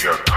Your